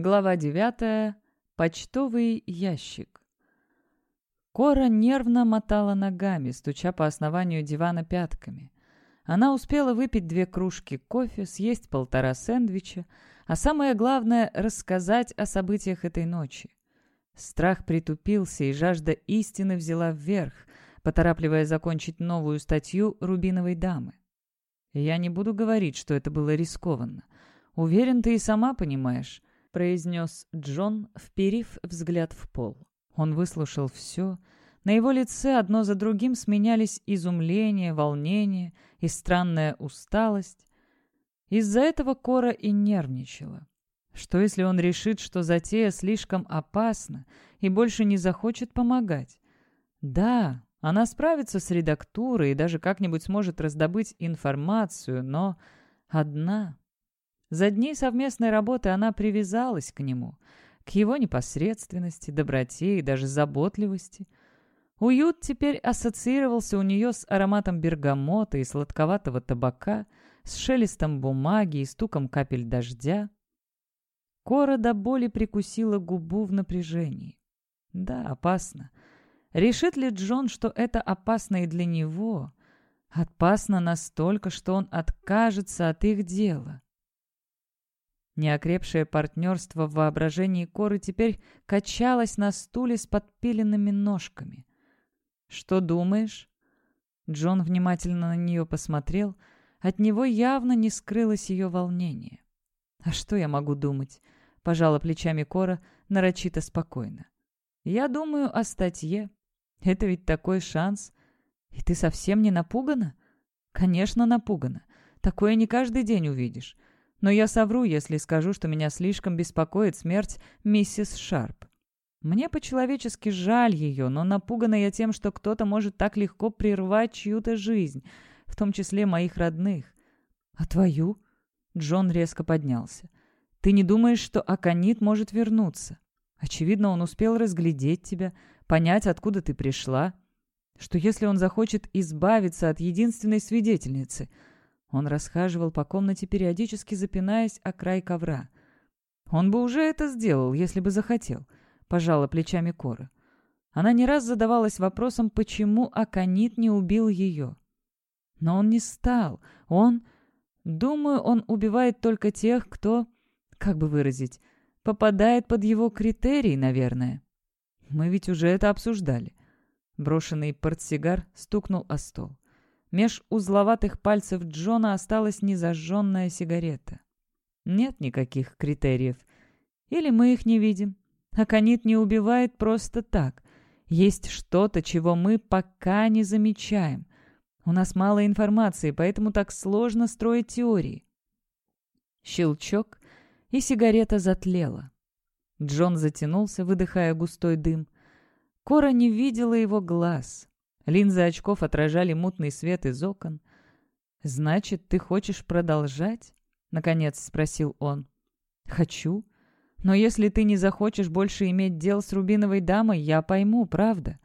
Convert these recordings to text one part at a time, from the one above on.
Глава 9. Почтовый ящик. Кора нервно мотала ногами, стуча по основанию дивана пятками. Она успела выпить две кружки кофе, съесть полтора сэндвича, а самое главное — рассказать о событиях этой ночи. Страх притупился, и жажда истины взяла вверх, поторапливая закончить новую статью «Рубиновой дамы». «Я не буду говорить, что это было рискованно. Уверен, ты и сама понимаешь», — произнес Джон, вперив взгляд в пол. Он выслушал все. На его лице одно за другим сменялись изумление, волнение и странная усталость. Из-за этого Кора и нервничала. Что если он решит, что затея слишком опасна и больше не захочет помогать? Да, она справится с редактурой и даже как-нибудь сможет раздобыть информацию, но одна. За дни совместной работы она привязалась к нему, к его непосредственности, доброте и даже заботливости. Уют теперь ассоциировался у нее с ароматом бергамота и сладковатого табака – с шелестом бумаги и стуком капель дождя. Кора до боли прикусила губу в напряжении. Да, опасно. Решит ли Джон, что это опасно и для него? Опасно настолько, что он откажется от их дела. Неокрепшее партнерство в воображении Коры теперь качалось на стуле с подпиленными ножками. «Что думаешь?» Джон внимательно на нее посмотрел — от него явно не скрылось ее волнение. «А что я могу думать?» — пожала плечами Кора нарочито спокойно. «Я думаю о статье. Это ведь такой шанс. И ты совсем не напугана?» «Конечно, напугана. Такое не каждый день увидишь. Но я совру, если скажу, что меня слишком беспокоит смерть миссис Шарп. Мне по-человечески жаль ее, но напугана я тем, что кто-то может так легко прервать чью-то жизнь, в том числе моих родных. А твою? Джон резко поднялся. Ты не думаешь, что Аконит может вернуться? Очевидно, он успел разглядеть тебя, понять, откуда ты пришла. Что если он захочет избавиться от единственной свидетельницы? Он расхаживал по комнате, периодически запинаясь о край ковра. Он бы уже это сделал, если бы захотел, пожала плечами Кора. Она не раз задавалась вопросом, почему Аконит не убил ее. Но он не стал. Он... Думаю, он убивает только тех, кто... Как бы выразить? Попадает под его критерии, наверное. Мы ведь уже это обсуждали. Брошенный портсигар стукнул о стол. Меж узловатых пальцев Джона осталась незажженная сигарета. Нет никаких критериев. Или мы их не видим. Аконит не убивает просто так. Есть что-то, чего мы пока не замечаем. У нас мало информации, поэтому так сложно строить теории. Щелчок, и сигарета затлела. Джон затянулся, выдыхая густой дым. Кора не видела его глаз. Линзы очков отражали мутный свет из окон. «Значит, ты хочешь продолжать?» — наконец спросил он. «Хочу. Но если ты не захочешь больше иметь дел с Рубиновой дамой, я пойму, правда?»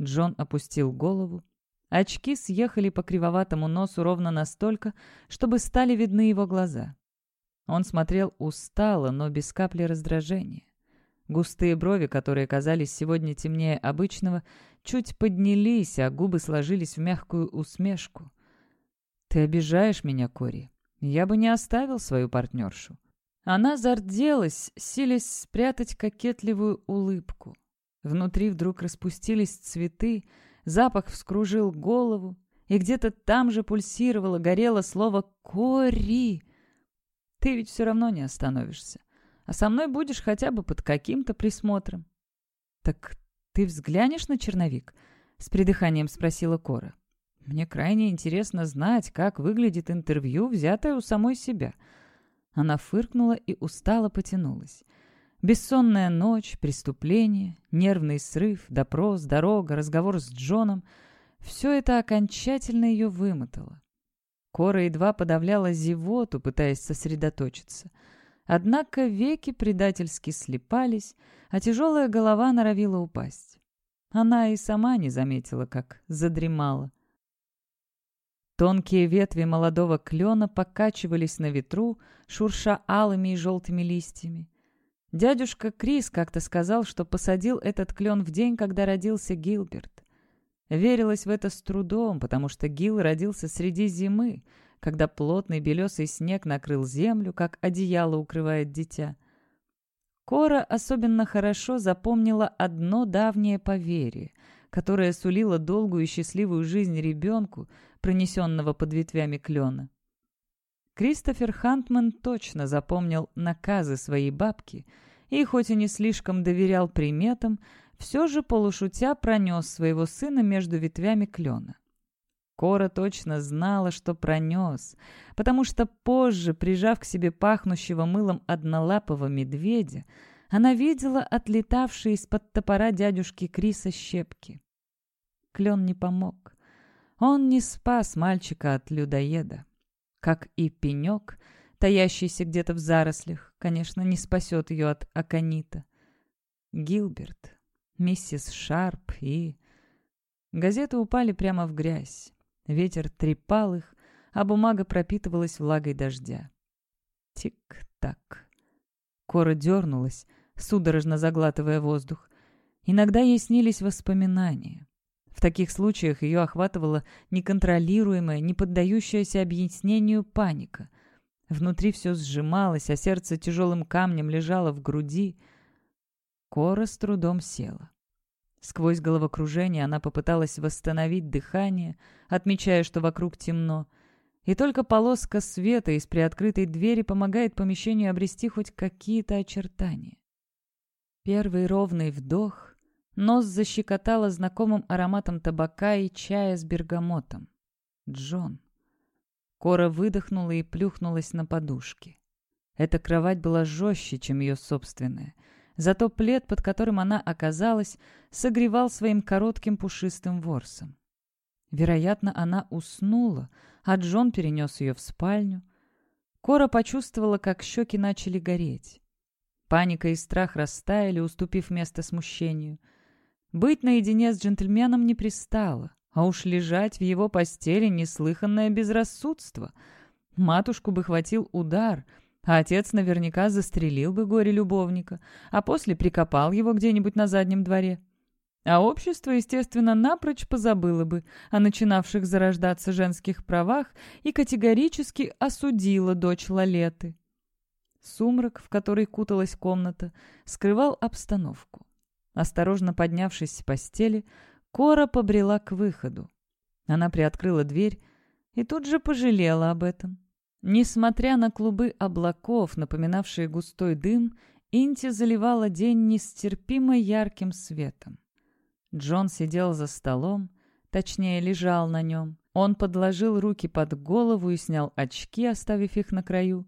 Джон опустил голову. Очки съехали по кривоватому носу ровно настолько, чтобы стали видны его глаза. Он смотрел устало, но без капли раздражения. Густые брови, которые казались сегодня темнее обычного, чуть поднялись, а губы сложились в мягкую усмешку. «Ты обижаешь меня, Кори. Я бы не оставил свою партнершу». Она зарделась, силясь спрятать кокетливую улыбку. Внутри вдруг распустились цветы, Запах вскружил голову, и где-то там же пульсировало, горело слово «Кори». Ты ведь все равно не остановишься. А со мной будешь хотя бы под каким-то присмотром. «Так ты взглянешь на черновик?» — с придыханием спросила Кора. «Мне крайне интересно знать, как выглядит интервью, взятое у самой себя». Она фыркнула и устало потянулась. Бессонная ночь, преступление, нервный срыв, допрос, дорога, разговор с Джоном — все это окончательно ее вымотало. Кора едва подавляла зевоту, пытаясь сосредоточиться. Однако веки предательски слепались, а тяжелая голова норовила упасть. Она и сама не заметила, как задремала. Тонкие ветви молодого клена покачивались на ветру, шурша алыми и желтыми листьями. Дядюшка Крис как-то сказал, что посадил этот клен в день, когда родился Гилберт. Верилось в это с трудом, потому что Гил родился среди зимы, когда плотный белесый снег накрыл землю, как одеяло укрывает дитя. Кора особенно хорошо запомнила одно давнее поверье, которое сулило долгую и счастливую жизнь ребенку, пронесенного под ветвями клена. Кристофер Хантман точно запомнил наказы своей бабки и, хоть и не слишком доверял приметам, все же полушутя пронес своего сына между ветвями клена. Кора точно знала, что пронес, потому что позже, прижав к себе пахнущего мылом однолапого медведя, она видела отлетавшие из-под топора дядюшки Криса щепки. Клен не помог. Он не спас мальчика от людоеда. Как и пенек, таящийся где-то в зарослях, конечно, не спасет ее от аконита. Гилберт, миссис Шарп и... Газеты упали прямо в грязь. Ветер трепал их, а бумага пропитывалась влагой дождя. Тик-так. Кора дернулась, судорожно заглатывая воздух. Иногда ей снились воспоминания. В таких случаях ее охватывала неконтролируемая, не поддающаяся объяснению паника. Внутри все сжималось, а сердце тяжелым камнем лежало в груди. Кора с трудом села. Сквозь головокружение она попыталась восстановить дыхание, отмечая, что вокруг темно. И только полоска света из приоткрытой двери помогает помещению обрести хоть какие-то очертания. Первый ровный вдох, нос защекотало знакомым ароматом табака и чая с бергамотом. Джон. Кора выдохнула и плюхнулась на подушки. Эта кровать была жестче, чем ее собственная — Зато плед, под которым она оказалась, согревал своим коротким пушистым ворсом. Вероятно, она уснула, а Джон перенес ее в спальню. Кора почувствовала, как щеки начали гореть. Паника и страх растаяли, уступив место смущению. Быть наедине с джентльменом не пристало, а уж лежать в его постели — неслыханное безрассудство. Матушку бы хватил удар — а отец наверняка застрелил бы горе-любовника, а после прикопал его где-нибудь на заднем дворе. А общество, естественно, напрочь позабыло бы о начинавших зарождаться женских правах и категорически осудило дочь Лалеты. Сумрак, в который куталась комната, скрывал обстановку. Осторожно поднявшись с постели, Кора побрела к выходу. Она приоткрыла дверь и тут же пожалела об этом. Несмотря на клубы облаков, напоминавшие густой дым, Инти заливала день нестерпимо ярким светом. Джон сидел за столом, точнее, лежал на нем. Он подложил руки под голову и снял очки, оставив их на краю.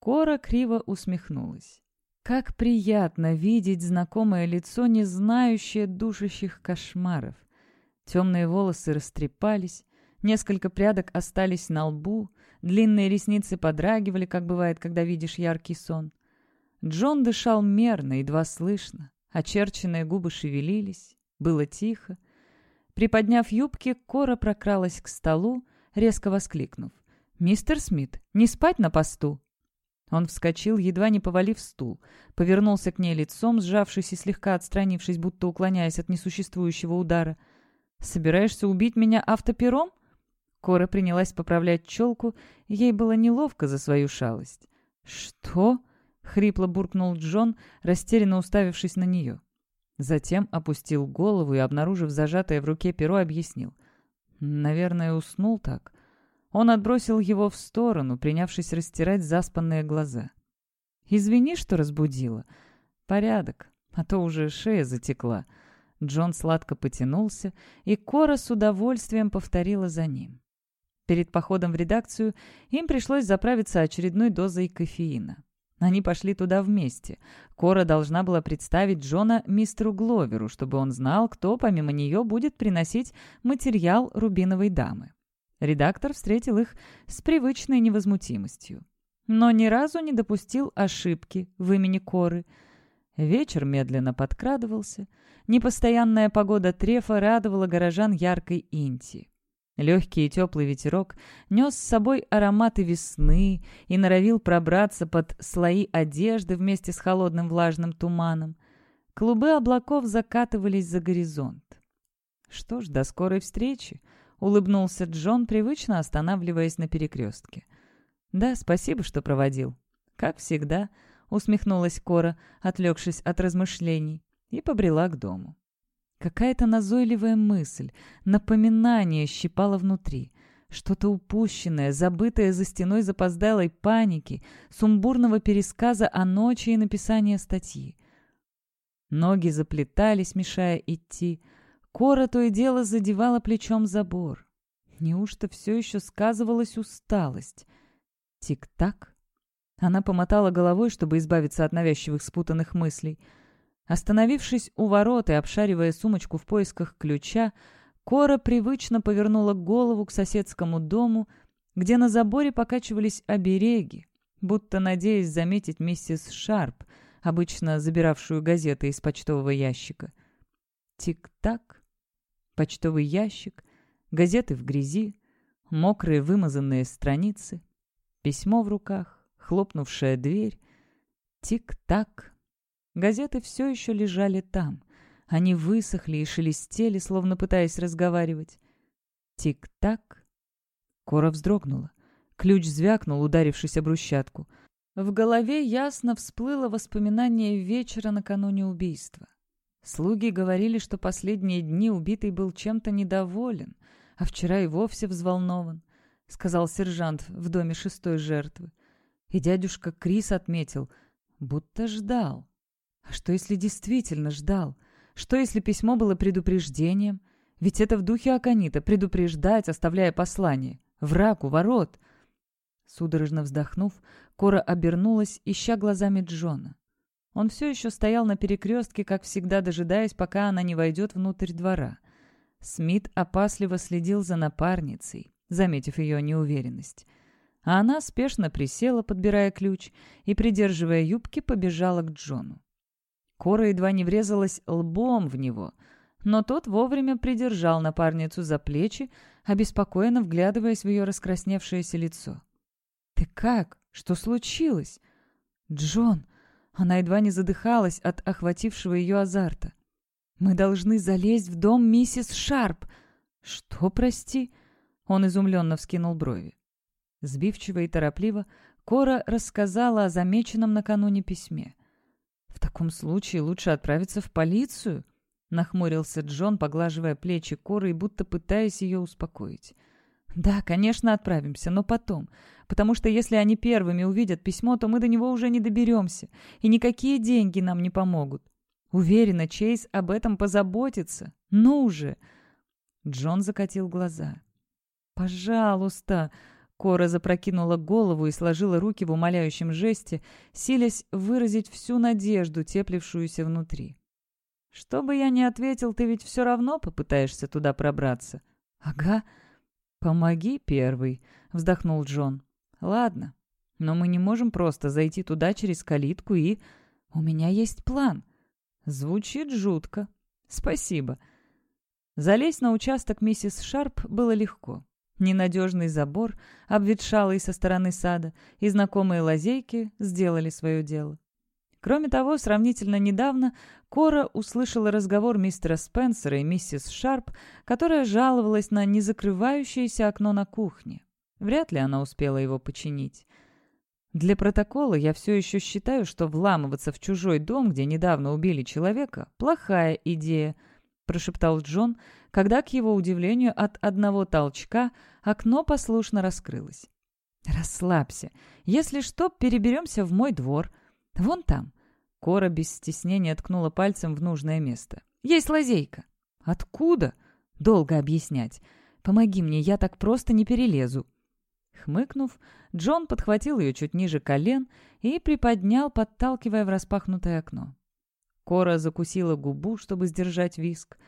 Кора криво усмехнулась. Как приятно видеть знакомое лицо, не знающее душащих кошмаров. Темные волосы растрепались, несколько прядок остались на лбу, Длинные ресницы подрагивали, как бывает, когда видишь яркий сон. Джон дышал мерно, едва слышно. Очерченные губы шевелились. Было тихо. Приподняв юбки, Кора прокралась к столу, резко воскликнув. «Мистер Смит, не спать на посту!» Он вскочил, едва не повалив стул, повернулся к ней лицом, сжавшись и слегка отстранившись, будто уклоняясь от несуществующего удара. «Собираешься убить меня автопером?» Кора принялась поправлять челку, ей было неловко за свою шалость. «Что?» — хрипло буркнул Джон, растерянно уставившись на нее. Затем опустил голову и, обнаружив зажатое в руке перо, объяснил. «Наверное, уснул так». Он отбросил его в сторону, принявшись растирать заспанные глаза. «Извини, что разбудила. Порядок, а то уже шея затекла». Джон сладко потянулся, и Кора с удовольствием повторила за ним. Перед походом в редакцию им пришлось заправиться очередной дозой кофеина. Они пошли туда вместе. Кора должна была представить Джона мистеру Гловеру, чтобы он знал, кто помимо нее будет приносить материал «Рубиновой дамы». Редактор встретил их с привычной невозмутимостью. Но ни разу не допустил ошибки в имени Коры. Вечер медленно подкрадывался. Непостоянная погода трефа радовала горожан яркой инти. Легкий и теплый ветерок нес с собой ароматы весны и норовил пробраться под слои одежды вместе с холодным влажным туманом. Клубы облаков закатывались за горизонт. «Что ж, до скорой встречи!» — улыбнулся Джон, привычно останавливаясь на перекрестке. «Да, спасибо, что проводил». «Как всегда», — усмехнулась Кора, отвлекшись от размышлений, и побрела к дому. Какая-то назойливая мысль, напоминание щипало внутри. Что-то упущенное, забытое за стеной запоздалой паники, сумбурного пересказа о ночи и написания статьи. Ноги заплетались, мешая идти. Кора то и дело задевала плечом забор. Неужто все еще сказывалась усталость? Тик-так. Она помотала головой, чтобы избавиться от навязчивых спутанных мыслей — Остановившись у ворот и обшаривая сумочку в поисках ключа, Кора привычно повернула голову к соседскому дому, где на заборе покачивались обереги, будто надеясь заметить миссис Шарп, обычно забиравшую газеты из почтового ящика. Тик-так. Почтовый ящик, газеты в грязи, мокрые вымазанные страницы, письмо в руках, хлопнувшая дверь. Тик-так. Газеты все еще лежали там. Они высохли и шелестели, словно пытаясь разговаривать. Тик-так. Кора вздрогнула. Ключ звякнул, ударившись об брусчатку. В голове ясно всплыло воспоминание вечера накануне убийства. Слуги говорили, что последние дни убитый был чем-то недоволен, а вчера и вовсе взволнован, — сказал сержант в доме шестой жертвы. И дядюшка Крис отметил, будто ждал. А что, если действительно ждал? Что, если письмо было предупреждением? Ведь это в духе Аконита — предупреждать, оставляя послание. Враг у ворот. Судорожно вздохнув, Кора обернулась, ища глазами Джона. Он все еще стоял на перекрестке, как всегда дожидаясь, пока она не войдет внутрь двора. Смит опасливо следил за напарницей, заметив ее неуверенность. А она спешно присела, подбирая ключ, и, придерживая юбки, побежала к Джону. Кора едва не врезалась лбом в него, но тот вовремя придержал напарницу за плечи, обеспокоенно вглядываясь в ее раскрасневшееся лицо. «Ты как? Что случилось?» «Джон!» Она едва не задыхалась от охватившего ее азарта. «Мы должны залезть в дом миссис Шарп!» «Что, прости?» Он изумленно вскинул брови. Сбивчиво и торопливо Кора рассказала о замеченном накануне письме. «В таком случае лучше отправиться в полицию», — нахмурился Джон, поглаживая плечи Коры и будто пытаясь ее успокоить. «Да, конечно, отправимся, но потом, потому что если они первыми увидят письмо, то мы до него уже не доберемся, и никакие деньги нам не помогут. Уверена, Чейз об этом позаботится. Ну уже!» Джон закатил глаза. «Пожалуйста!» Кора запрокинула голову и сложила руки в умоляющем жесте, силясь выразить всю надежду, теплившуюся внутри. «Что бы я ни ответил, ты ведь все равно попытаешься туда пробраться». «Ага». «Помоги первый», — вздохнул Джон. «Ладно, но мы не можем просто зайти туда через калитку и... У меня есть план». Звучит жутко. «Спасибо». Залезть на участок миссис Шарп было легко. Ненадежный забор, обветшалый со стороны сада, и знакомые лазейки сделали свое дело. Кроме того, сравнительно недавно Кора услышала разговор мистера Спенсера и миссис Шарп, которая жаловалась на незакрывающееся окно на кухне. Вряд ли она успела его починить. Для протокола я все еще считаю, что вламываться в чужой дом, где недавно убили человека, плохая идея, прошептал Джон, когда, к его удивлению, от одного толчка окно послушно раскрылось. «Расслабься. Если что, переберемся в мой двор. Вон там». Кора без стеснения ткнула пальцем в нужное место. «Есть лазейка». «Откуда?» «Долго объяснять. Помоги мне, я так просто не перелезу». Хмыкнув, Джон подхватил ее чуть ниже колен и приподнял, подталкивая в распахнутое окно. Кора закусила губу, чтобы сдержать виск.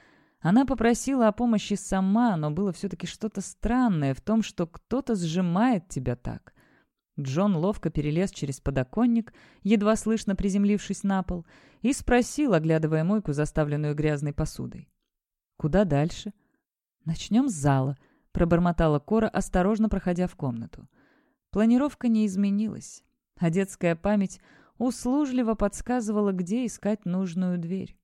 Она попросила о помощи сама, но было все-таки что-то странное в том, что кто-то сжимает тебя так. Джон ловко перелез через подоконник, едва слышно приземлившись на пол, и спросил, оглядывая мойку, заставленную грязной посудой. «Куда дальше?» «Начнем с зала», —— пробормотала Кора, осторожно проходя в комнату. Планировка не изменилась, а детская память услужливо подсказывала, где искать нужную дверь.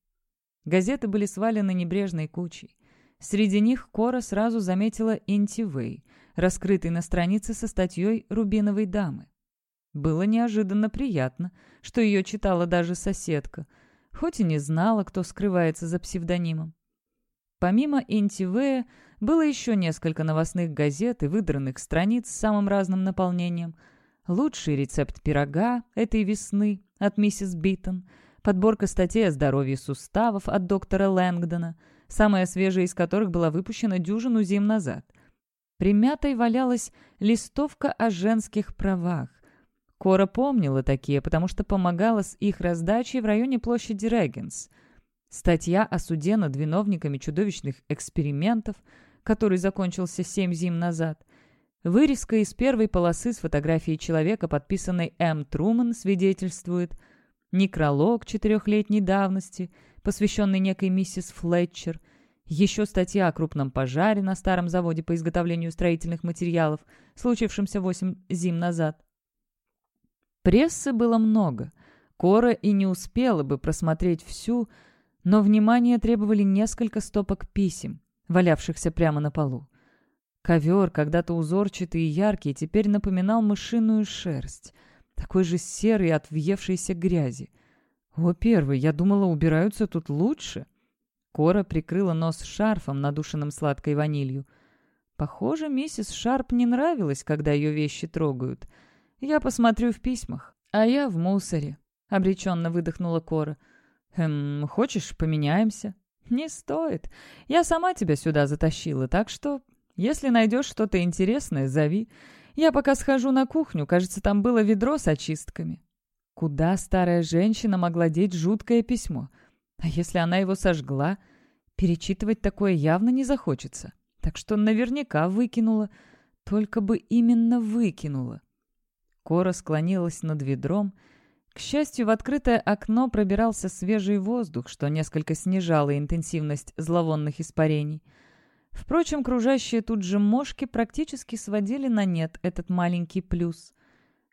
Газеты были свалены небрежной кучей. Среди них Кора сразу заметила Интивей, раскрытый на странице со статьей «Рубиновой дамы». Было неожиданно приятно, что ее читала даже соседка, хоть и не знала, кто скрывается за псевдонимом. Помимо Интивея было еще несколько новостных газет и выдранных страниц с самым разным наполнением. Лучший рецепт пирога этой весны от миссис Биттон, подборка статей о здоровье суставов от доктора Лэнгдона, самая свежая из которых была выпущена дюжину зим назад. Примятой валялась листовка о женских правах. Кора помнила такие, потому что помогала с их раздачей в районе площади Регенс. Статья о суде над виновниками чудовищных экспериментов, который закончился семь зим назад. Вырезка из первой полосы с фотографией человека, подписанной М. Труман, свидетельствует. Некролог четырехлетней давности, посвященный некой миссис Флетчер. Еще статья о крупном пожаре на старом заводе по изготовлению строительных материалов, случившемся восемь зим назад. Прессы было много. Кора и не успела бы просмотреть всю, но внимание требовали несколько стопок писем, валявшихся прямо на полу. Ковер, когда-то узорчатый и яркий, теперь напоминал мышиную шерсть, такой же серый от въевшейся грязи. «О, первый, я думала, убираются тут лучше». Кора прикрыла нос шарфом, надушенным сладкой ванилью. Похоже, миссис Шарп не нравилось, когда ее вещи трогают. Я посмотрю в письмах, а я в мусоре. Обреченно выдохнула Кора. «Эм, хочешь, поменяемся?» «Не стоит. Я сама тебя сюда затащила, так что, если найдешь что-то интересное, зови. Я пока схожу на кухню, кажется, там было ведро с очистками». Куда старая женщина могла деть жуткое письмо? А если она его сожгла? Перечитывать такое явно не захочется. Так что наверняка выкинула. Только бы именно выкинула. Кора склонилась над ведром, к счастью, в открытое окно пробирался свежий воздух, что несколько снижало интенсивность зловонных испарений. Впрочем, кружащие тут же мошки практически сводили на нет этот маленький плюс.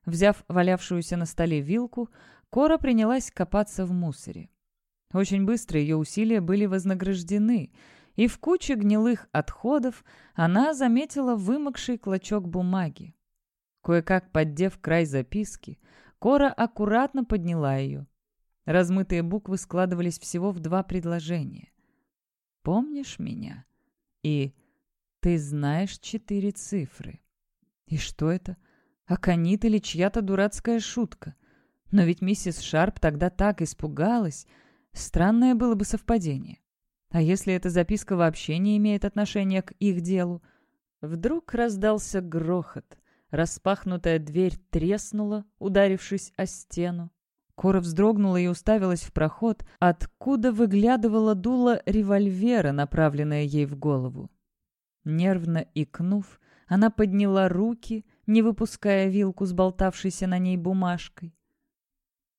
Взяв валявшуюся на столе вилку, Кора принялась копаться в мусоре. Очень быстро ее усилия были вознаграждены, и в куче гнилых отходов она заметила вымокший клочок бумаги. Кое-как поддев край записки, Кора аккуратно подняла ее. Размытые буквы складывались всего в два предложения. «Помнишь меня?» И «Ты знаешь четыре цифры». И что это? Аконит или чья-то дурацкая шутка? Но ведь миссис Шарп тогда так испугалась. Странное было бы совпадение. А если эта записка вообще не имеет отношения к их делу? Вдруг раздался грохот. Распахнутая дверь треснула, ударившись о стену. Кора вздрогнула и уставилась в проход, откуда выглядывала дуло револьвера, направленное ей в голову. Нервно икнув, она подняла руки, не выпуская вилку с болтавшейся на ней бумажкой.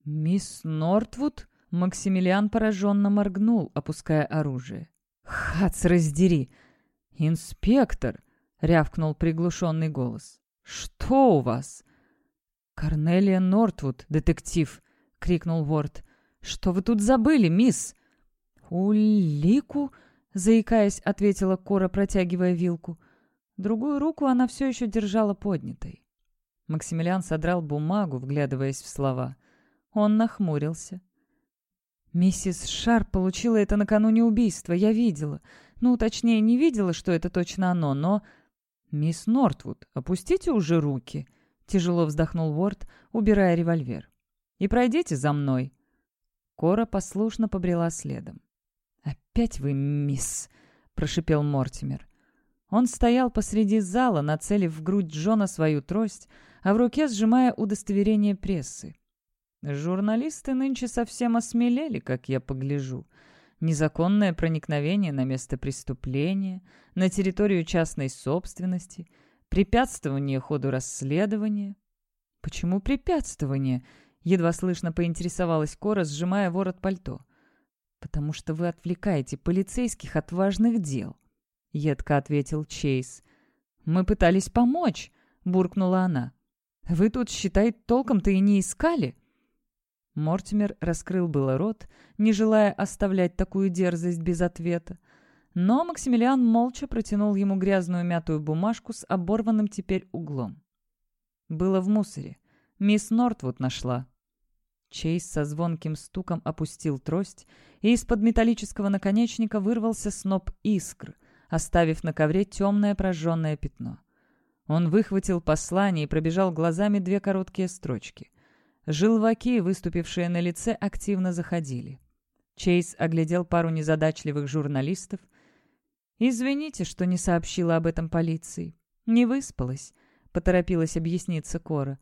«Мисс Нортвуд?» — Максимилиан пораженно моргнул, опуская оружие. «Хац, раздери!» «Инспектор!» — рявкнул приглушенный голос. «Что у вас?» «Корнелия Нортвуд, детектив!» — крикнул Ворд. «Что вы тут забыли, мисс?» «Улику?» — заикаясь, ответила Кора, протягивая вилку. Другую руку она все еще держала поднятой. Максимилиан содрал бумагу, вглядываясь в слова. Он нахмурился. «Миссис Шар получила это накануне убийства, я видела. Ну, точнее, не видела, что это точно оно, но «Мисс Нортвуд, опустите уже руки», — тяжело вздохнул Уорд, убирая револьвер. «И пройдите за мной». Кора послушно побрела следом. «Опять вы, мисс», — прошипел Мортимер. Он стоял посреди зала, нацелив в грудь Джона свою трость, а в руке сжимая удостоверение прессы. «Журналисты нынче совсем осмелели, как я погляжу незаконное проникновение на место преступления, на территорию частной собственности, препятствование ходу расследования. «Почему препятствование?» — едва слышно поинтересовалась Кора, сжимая ворот пальто. «Потому что вы отвлекаете полицейских от важных дел», — едко ответил Чейз. «Мы пытались помочь», — буркнула она. «Вы тут, считай, толком-то и не искали». Мортимер раскрыл было рот, не желая оставлять такую дерзость без ответа. Но Максимилиан молча протянул ему грязную мятую бумажку с оборванным теперь углом. Было в мусоре. Мисс Нортвуд нашла. Чейз со звонким стуком опустил трость, и из-под металлического наконечника вырвался сноп искр, оставив на ковре темное прожженное пятно. Он выхватил послание и пробежал глазами две короткие строчки. Желваки, выступившие на лице, активно заходили. Чейз оглядел пару незадачливых журналистов. «Извините, что не сообщила об этом полиции. Не выспалась», — поторопилась объясниться Кора.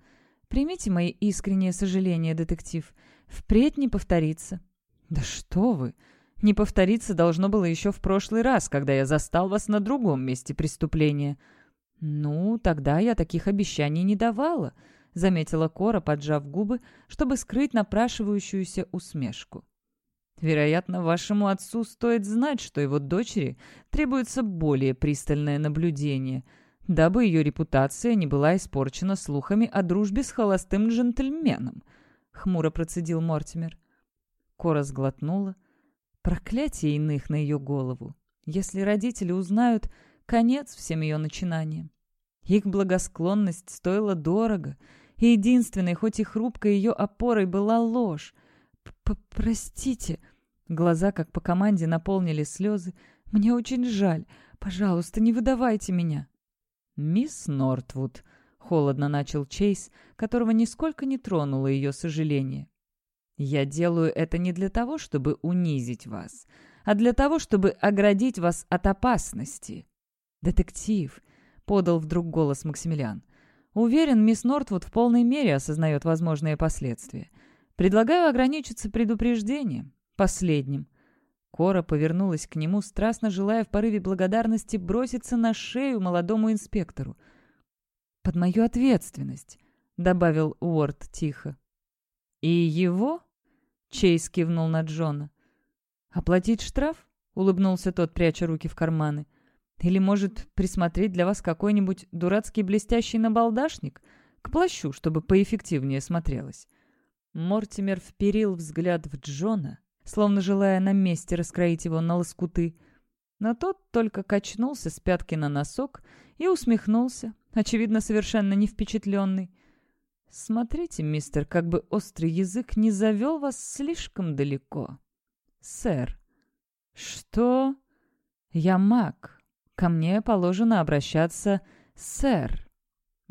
«Примите мои искренние сожаления, детектив. Впредь не повторится». «Да что вы! Не повториться должно было еще в прошлый раз, когда я застал вас на другом месте преступления». «Ну, тогда я таких обещаний не давала», — заметила Кора, поджав губы, чтобы скрыть напрашивающуюся усмешку. «Вероятно, вашему отцу стоит знать, что его дочери требуется более пристальное наблюдение, дабы ее репутация не была испорчена слухами о дружбе с холостым джентльменом», — хмуро процедил Мортимер. Кора сглотнула. Проклятие иных на ее голову. Если родители узнают, конец всем ее начинаниям. Их благосклонность стоила дорого — и единственной, хоть и хрупкой ее опорой была ложь. «Простите». Глаза, как по команде, наполнили слезы. «Мне очень жаль. Пожалуйста, не выдавайте меня». «Мисс Нортвуд», — холодно начал Чейз, которого нисколько не тронуло ее сожаление. «Я делаю это не для того, чтобы унизить вас, а для того, чтобы оградить вас от опасности». «Детектив», — подал вдруг голос Максимилиан, — Уверен, мисс Нортвуд в полной мере осознает возможные последствия. Предлагаю ограничиться предупреждением. Последним. Кора повернулась к нему, страстно желая в порыве благодарности броситься на шею молодому инспектору. «Под мою ответственность», — добавил Уорд тихо. «И его?» — Чейз кивнул на Джона. «Оплатить штраф?» — улыбнулся тот, пряча руки в карманы. Или, может, присмотреть для вас какой-нибудь дурацкий блестящий набалдашник? К плащу, чтобы поэффективнее смотрелось». Мортимер вперил взгляд в Джона, словно желая на месте раскроить его на лоскуты. Но тот только качнулся с пятки на носок и усмехнулся, очевидно, совершенно не впечатленный. «Смотрите, мистер, как бы острый язык не завел вас слишком далеко». «Сэр». «Что?» «Я маг. Ко мне положено обращаться «сэр».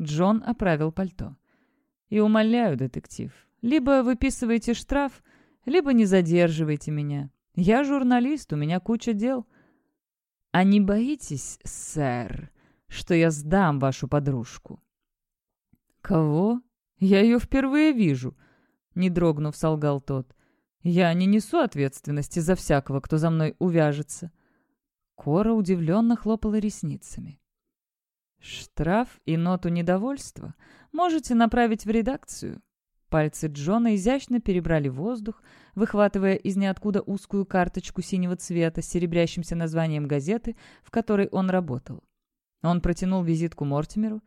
Джон оправил пальто. «И умоляю, детектив, либо выписывайте штраф, либо не задерживайте меня. Я журналист, у меня куча дел». «А не боитесь, сэр, что я сдам вашу подружку?» «Кого? Я ее впервые вижу», — не дрогнув, солгал тот. «Я не несу ответственности за всякого, кто за мной увяжется». Кора удивленно хлопала ресницами. «Штраф и ноту недовольства можете направить в редакцию». Пальцы Джона изящно перебрали воздух, выхватывая из ниоткуда узкую карточку синего цвета с серебрящимся названием газеты, в которой он работал. Он протянул визитку Мортимеру.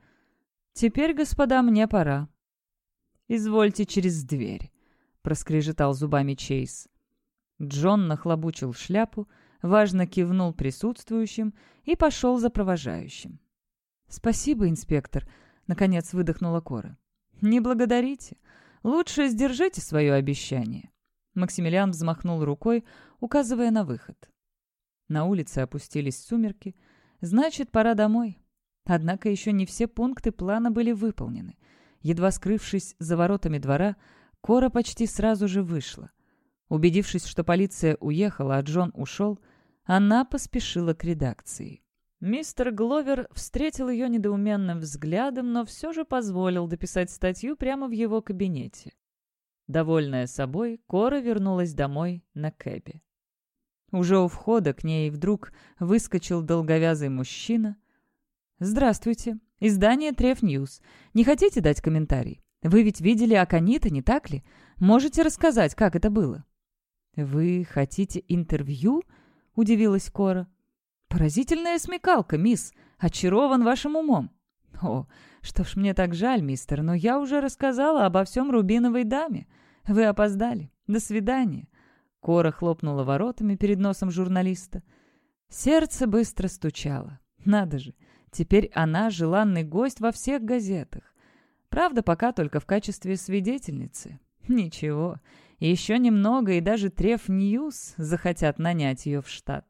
«Теперь, господа, мне пора». «Извольте через дверь», — проскрежетал зубами Чейз. Джон нахлобучил шляпу, важно кивнул присутствующим и пошел за провожающим. «Спасибо, инспектор», — наконец выдохнула Кора. «Не благодарите. Лучше сдержите свое обещание». Максимилиан взмахнул рукой, указывая на выход. На улице опустились сумерки. Значит, пора домой. Однако еще не все пункты плана были выполнены. Едва скрывшись за воротами двора, Кора почти сразу же вышла. Убедившись, что полиция уехала, а Джон ушел, она поспешила к редакции. Мистер Гловер встретил ее недоуменным взглядом, но все же позволил дописать статью прямо в его кабинете. Довольная собой, Кора вернулась домой на кэбе. Уже у входа к ней вдруг выскочил долговязый мужчина. «Здравствуйте. Издание Треф Ньюс. Не хотите дать комментарий? Вы ведь видели Аконита, не так ли? Можете рассказать, как это было?» «Вы хотите интервью?» — удивилась Кора. «Поразительная смекалка, мисс», — очарован вашим умом». «О, что ж, мне так жаль, мистер, но я уже рассказала обо всем рубиновой даме. Вы опоздали. До свидания». Кора хлопнула воротами перед носом журналиста. Сердце быстро стучало. Надо же, теперь она желанный гость во всех газетах. Правда, пока только в качестве свидетельницы. Ничего, еще немного, и даже Треф Ньюс захотят нанять ее в штат.